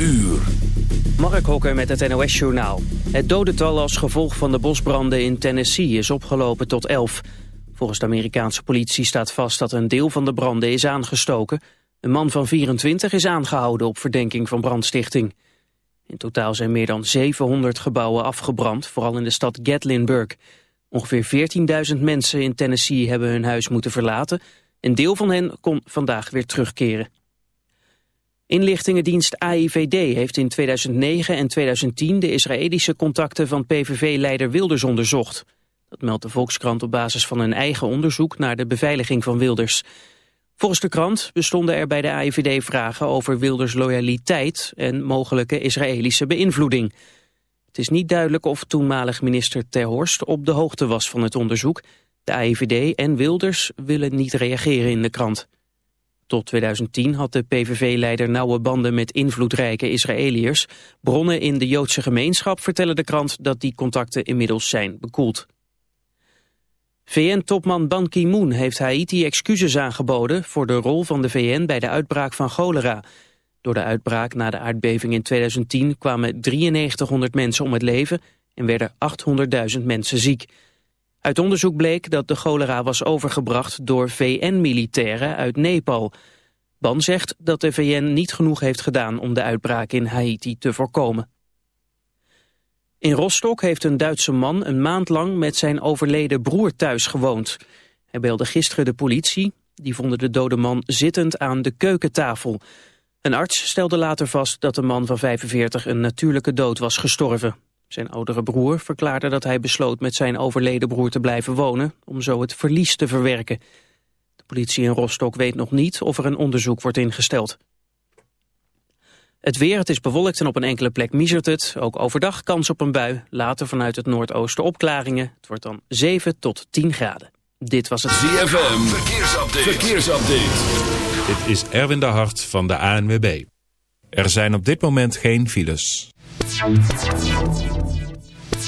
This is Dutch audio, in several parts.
uur. Mark Hokker met het NOS Journaal. Het dodental als gevolg van de bosbranden in Tennessee is opgelopen tot 11. Volgens de Amerikaanse politie staat vast dat een deel van de branden is aangestoken. Een man van 24 is aangehouden op verdenking van brandstichting. In totaal zijn meer dan 700 gebouwen afgebrand, vooral in de stad Gatlinburg. Ongeveer 14.000 mensen in Tennessee hebben hun huis moeten verlaten. Een deel van hen kon vandaag weer terugkeren. Inlichtingendienst AIVD heeft in 2009 en 2010 de Israëlische contacten van PVV-leider Wilders onderzocht. Dat meldt de Volkskrant op basis van een eigen onderzoek naar de beveiliging van Wilders. Volgens de krant bestonden er bij de AIVD vragen over Wilders loyaliteit en mogelijke Israëlische beïnvloeding. Het is niet duidelijk of toenmalig minister Ter Horst op de hoogte was van het onderzoek. De AIVD en Wilders willen niet reageren in de krant. Tot 2010 had de PVV-leider nauwe banden met invloedrijke Israëliërs. Bronnen in de Joodse gemeenschap vertellen de krant dat die contacten inmiddels zijn bekoeld. VN-topman Ban Ki-moon heeft Haiti excuses aangeboden voor de rol van de VN bij de uitbraak van cholera. Door de uitbraak na de aardbeving in 2010 kwamen 9300 mensen om het leven en werden 800.000 mensen ziek. Uit onderzoek bleek dat de cholera was overgebracht door VN-militairen uit Nepal. Ban zegt dat de VN niet genoeg heeft gedaan om de uitbraak in Haiti te voorkomen. In Rostock heeft een Duitse man een maand lang met zijn overleden broer thuis gewoond. Hij belde gisteren de politie. Die vonden de dode man zittend aan de keukentafel. Een arts stelde later vast dat de man van 45 een natuurlijke dood was gestorven. Zijn oudere broer verklaarde dat hij besloot met zijn overleden broer te blijven wonen... om zo het verlies te verwerken. De politie in Rostock weet nog niet of er een onderzoek wordt ingesteld. Het weer, het is bewolkt en op een enkele plek miezert het. Ook overdag kans op een bui. Later vanuit het noordoosten opklaringen. Het wordt dan 7 tot 10 graden. Dit was het ZFM. Verkeersupdate. Verkeersupdate. Dit is Erwin de Hart van de ANWB. Er zijn op dit moment geen files.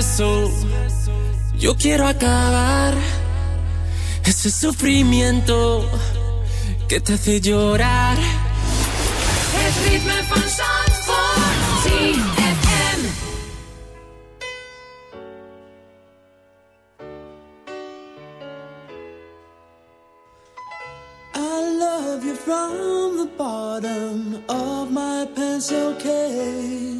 Beso yo quiero acabar ese sufrimiento que te hace llorar. Het ritme van Zandvoort. ZFM. I love you from the bottom of my pencil case.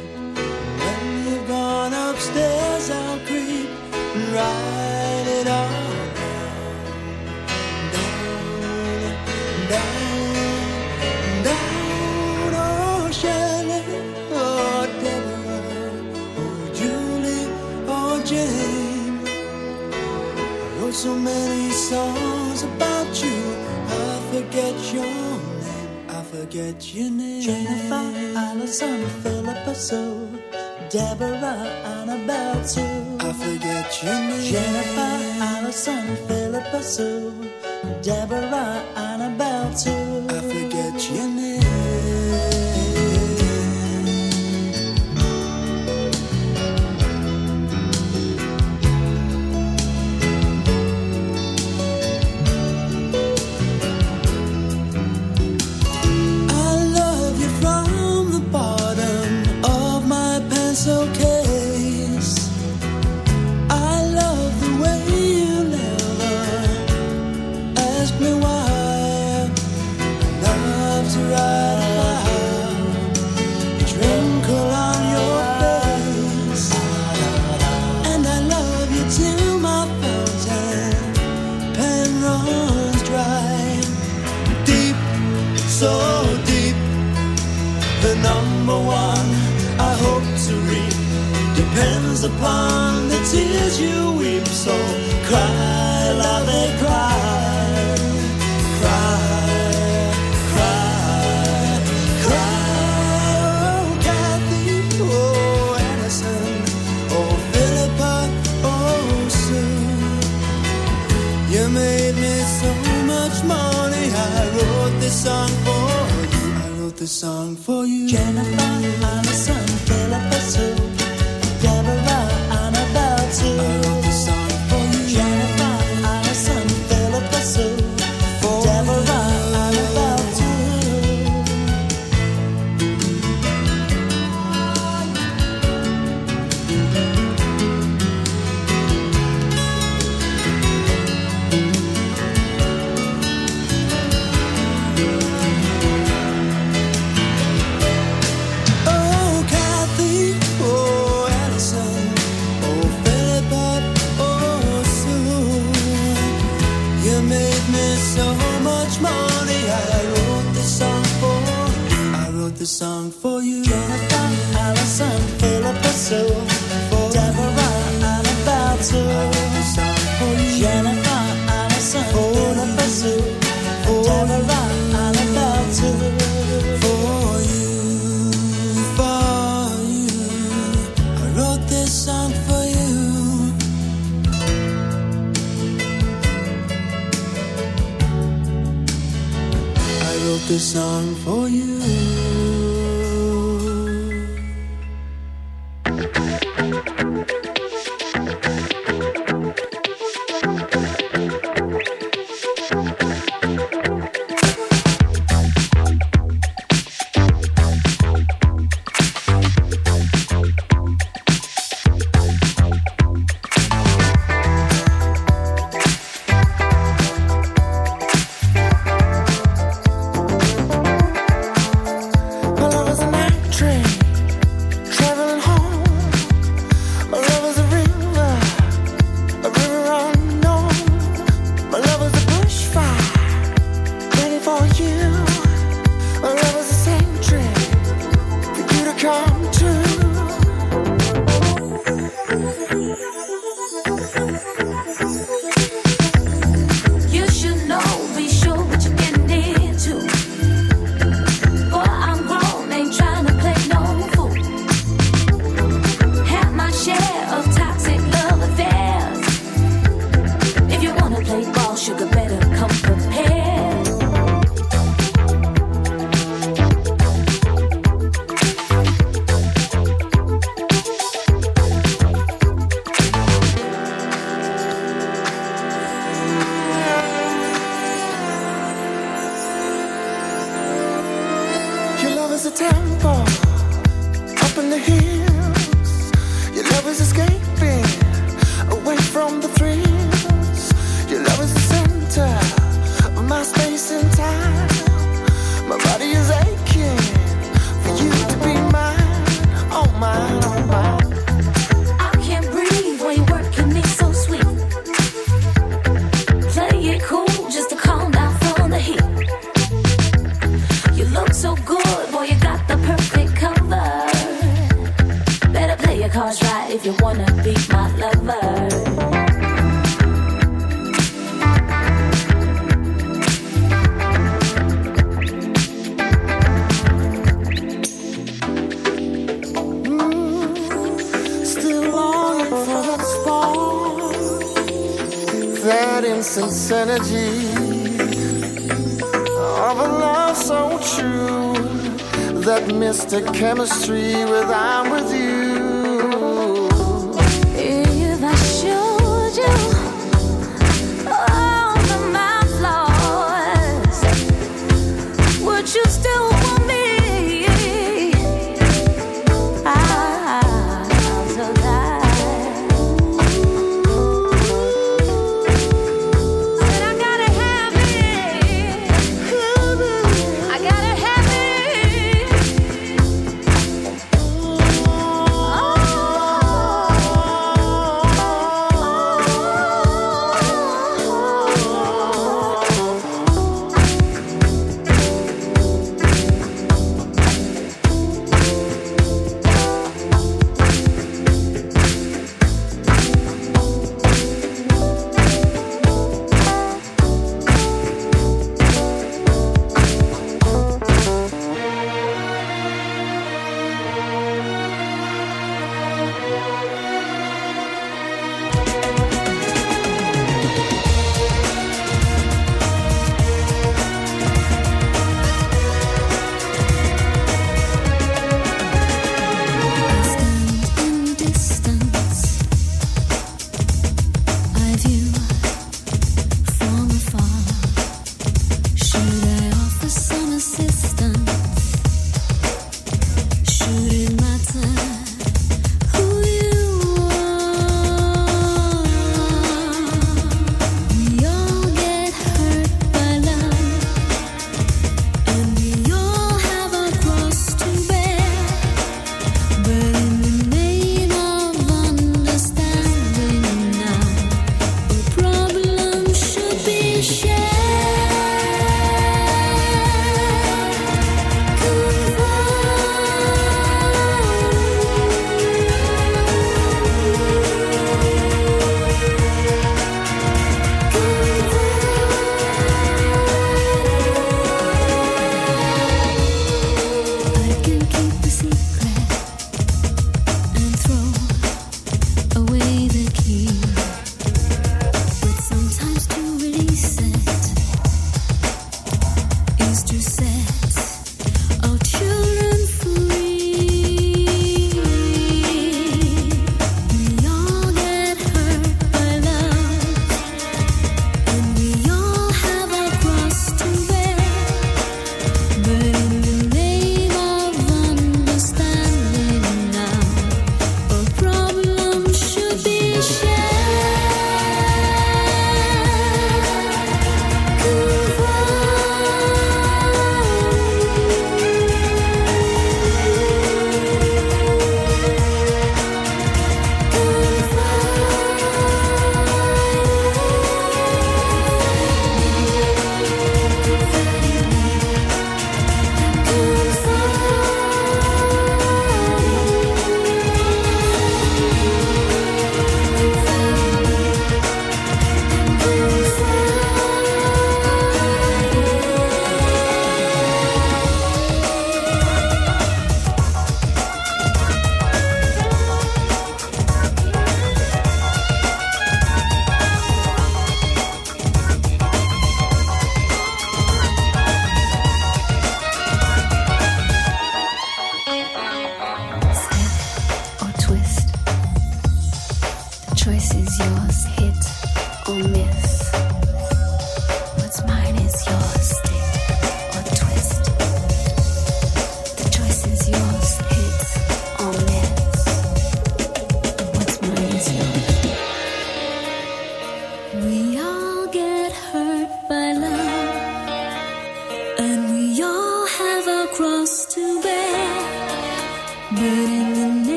So many songs about you. I forget your name. I forget your name. Jennifer, Allison, Philippa Sue, Deborah, Annabelle Sue. I forget your name. Jennifer, Allison, Philippa Sue, Deborah, Annabelle ask me why. I love to on your face, and I love you till my fountain pen runs dry. Deep so deep. The number one I hope to depends upon the tears you weep. So cry, love it, cry, this song for you. I wrote this song for you. Jennifer, song for you. Space and mystic chemistry with I'm with you.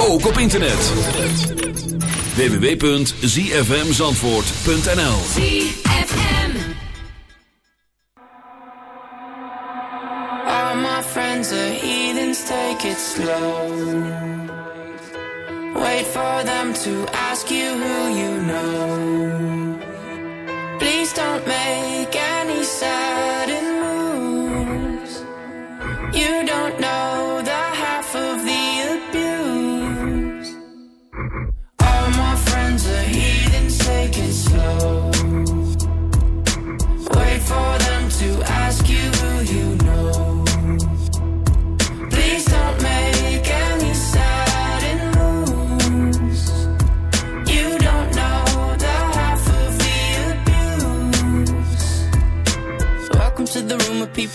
Ook op internet. www.zfmzandvoort.nl ZFM. All my friends are heathens, take it slow. Wait for them to ask you who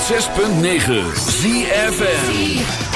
106.9 ZFM.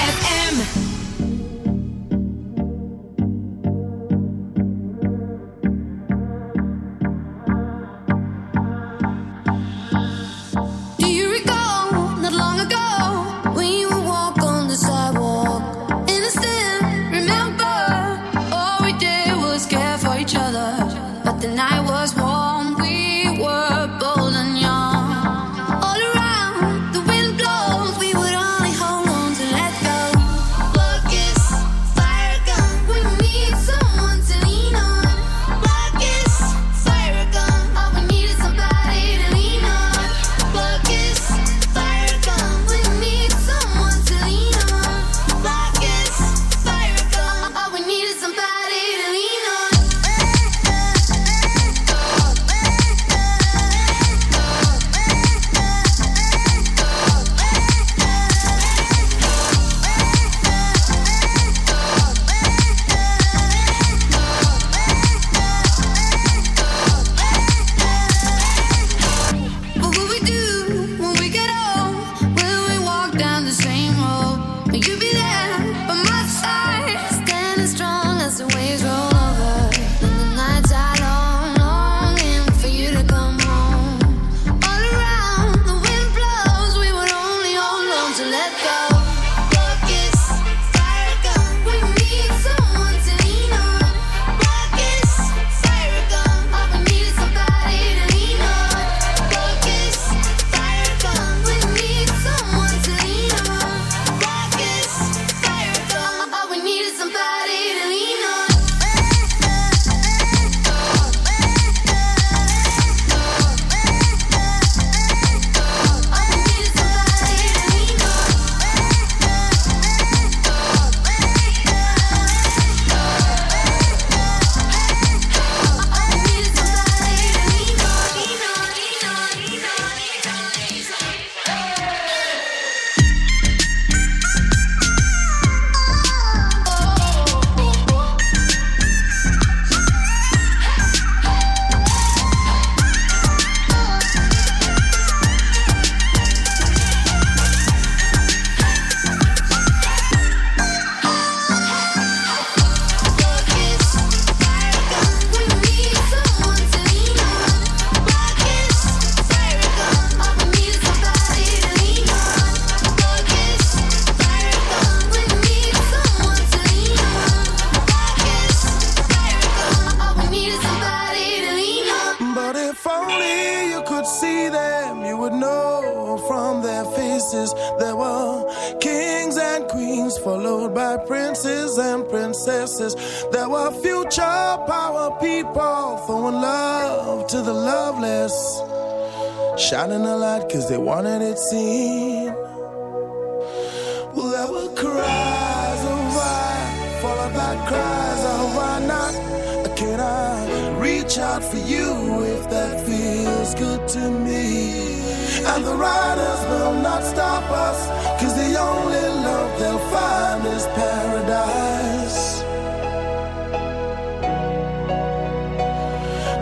the riders will not stop us, cause the only love they'll find is paradise.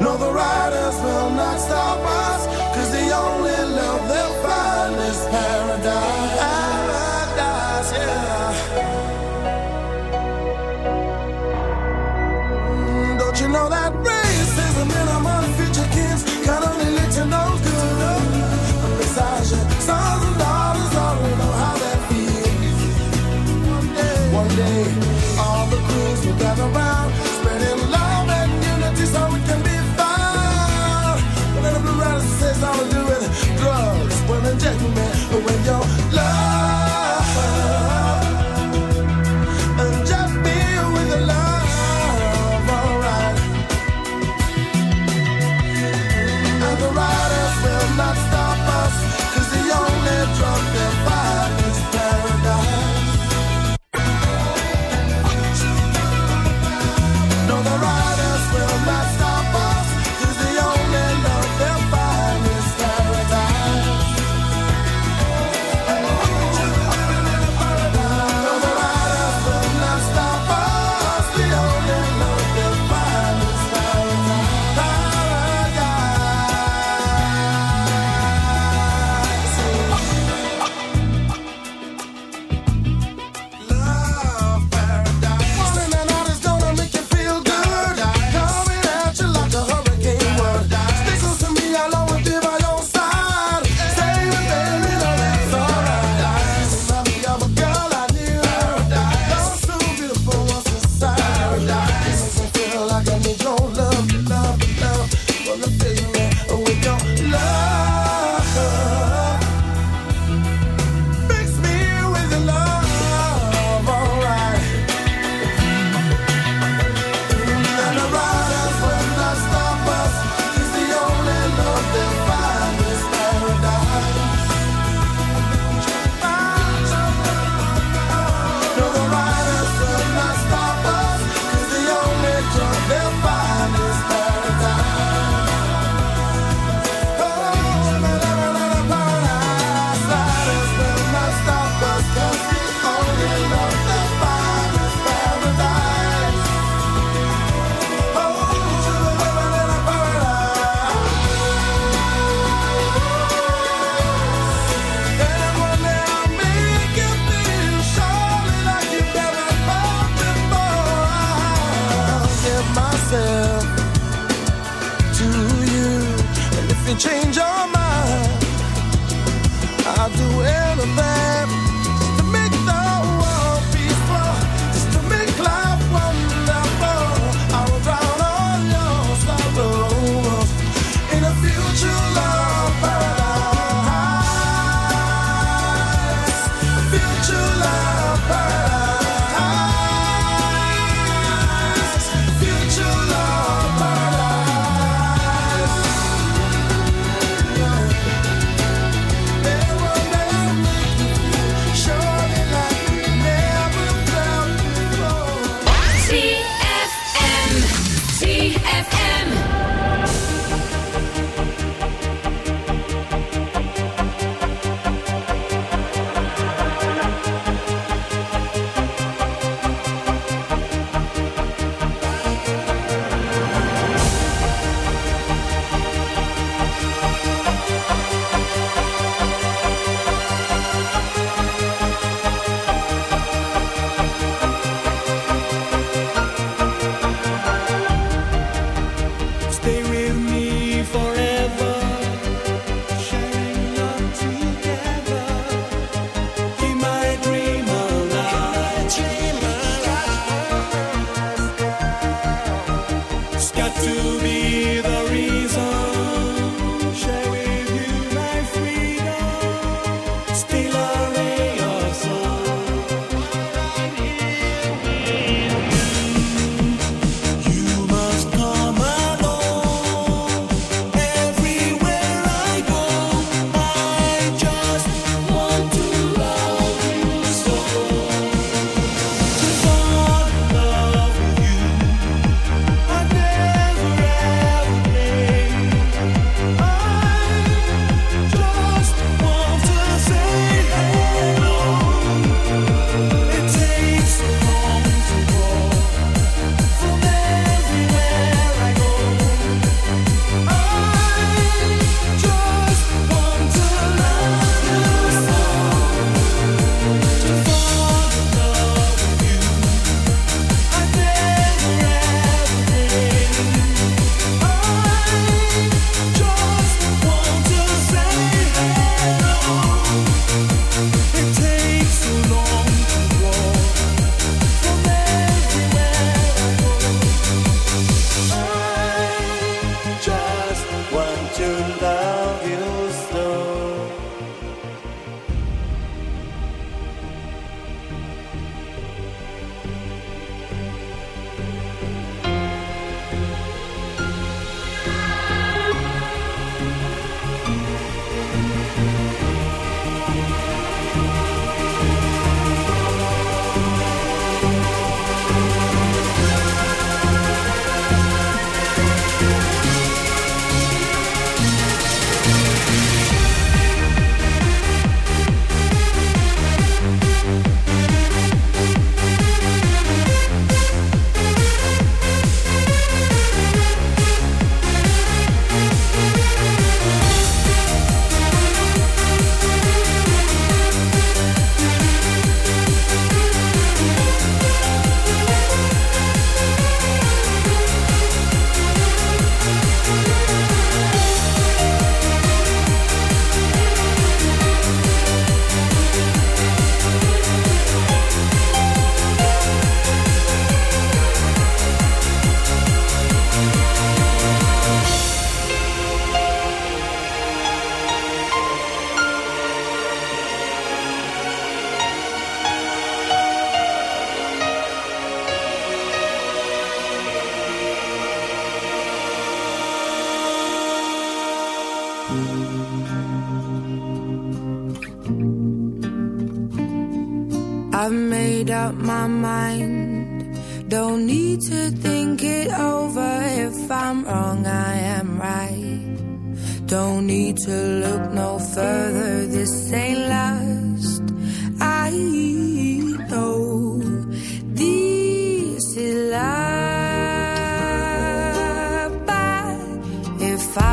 No, the riders will not stop us, cause the only love they'll find is paradise.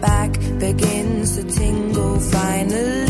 back begins to tingle finally.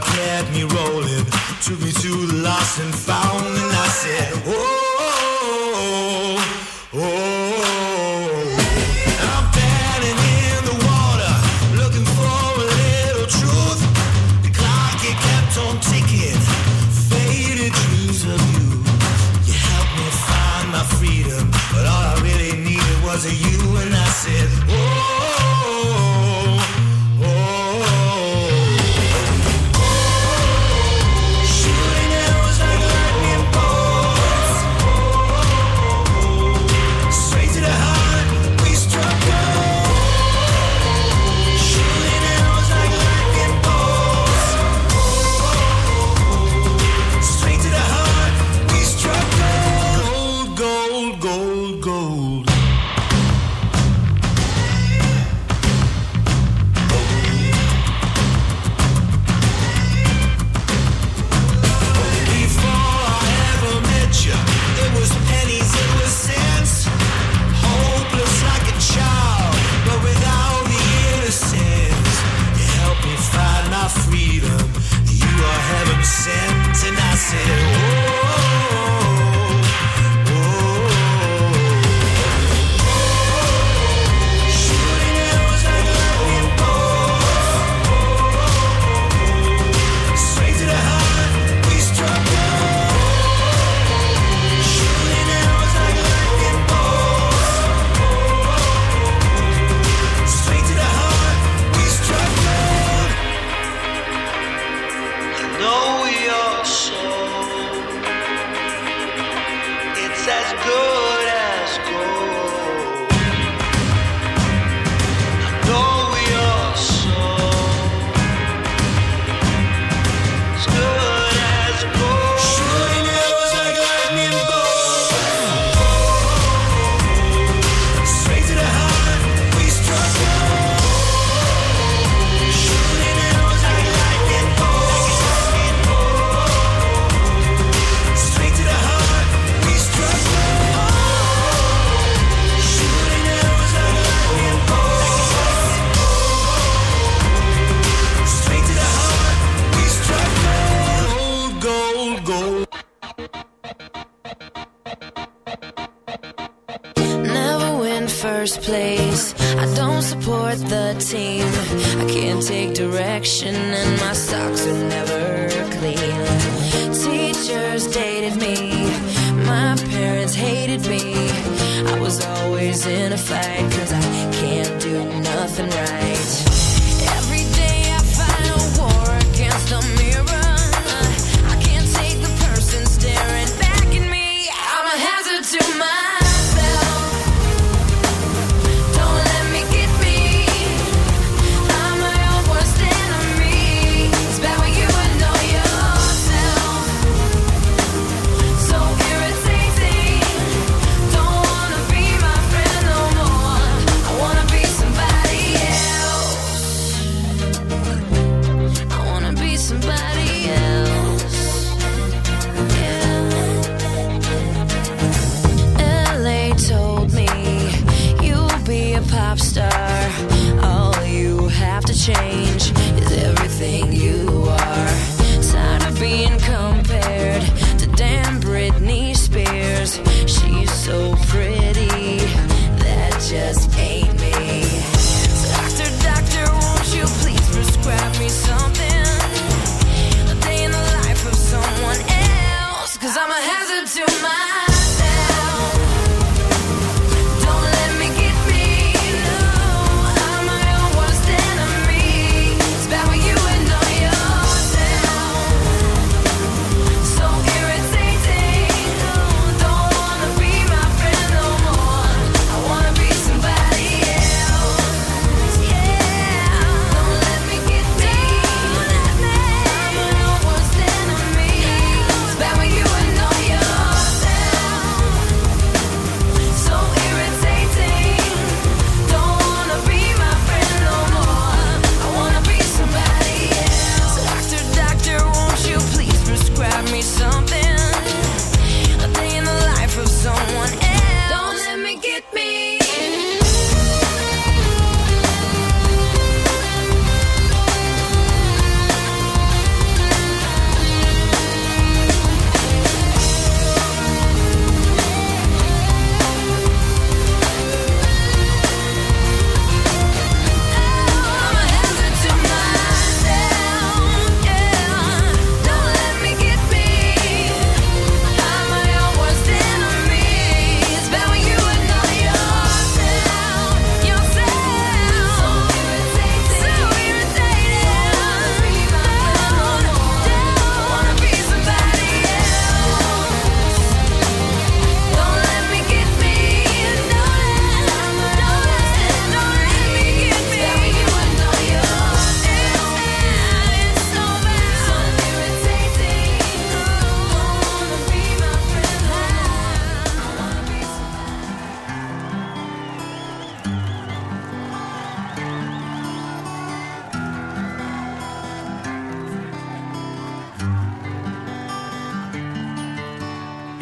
kept me rolling, took me to the lost and found.